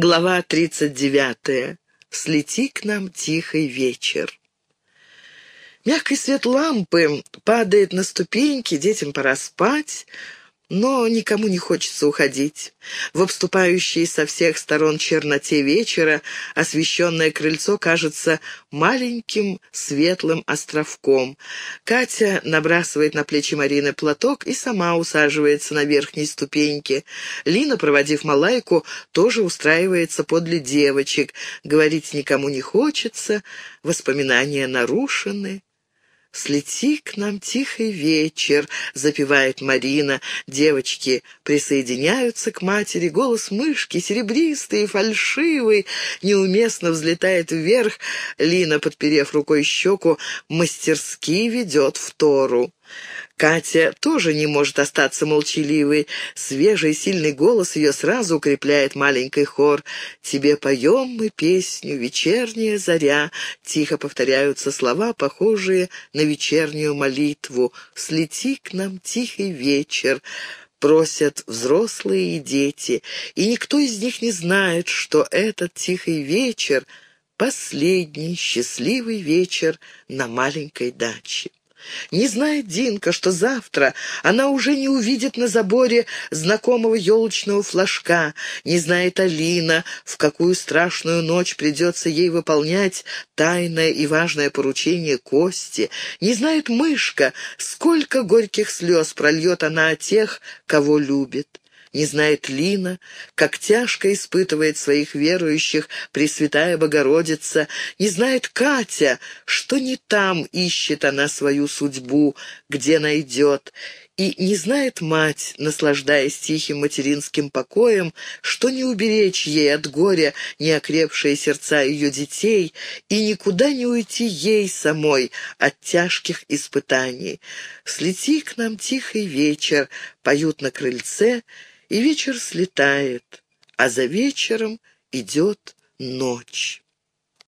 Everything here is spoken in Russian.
Глава 39. Слети к нам тихий вечер. Мягкий свет лампы падает на ступеньки, детям пора спать, но никому не хочется уходить. В обступающей со всех сторон черноте вечера освещенное крыльцо кажется маленьким светлым островком. Катя набрасывает на плечи Марины платок и сама усаживается на верхней ступеньке. Лина, проводив Малайку, тоже устраивается подле девочек. Говорить никому не хочется, воспоминания нарушены. «Слети к нам тихий вечер», — запевает Марина. Девочки присоединяются к матери. Голос мышки, серебристый и фальшивый, неуместно взлетает вверх. Лина, подперев рукой щеку, мастерски ведет в Тору. Катя тоже не может остаться молчаливой. Свежий, сильный голос ее сразу укрепляет маленький хор. «Тебе поем мы песню, вечерняя заря». Тихо повторяются слова, похожие на вечернюю молитву. «Слети к нам тихий вечер» просят взрослые и дети, и никто из них не знает, что этот тихий вечер — последний счастливый вечер на маленькой даче. Не знает Динка, что завтра она уже не увидит на заборе знакомого елочного флажка. Не знает Алина, в какую страшную ночь придется ей выполнять тайное и важное поручение Кости. Не знает Мышка, сколько горьких слез прольет она о тех, кого любит не знает Лина, как тяжко испытывает своих верующих Пресвятая Богородица, не знает Катя, что не там ищет она свою судьбу, где найдет, и не знает мать, наслаждаясь тихим материнским покоем, что не уберечь ей от горя неокрепшие сердца ее детей и никуда не уйти ей самой от тяжких испытаний. «Слети к нам тихий вечер», поют на крыльце, и вечер слетает, а за вечером идет ночь.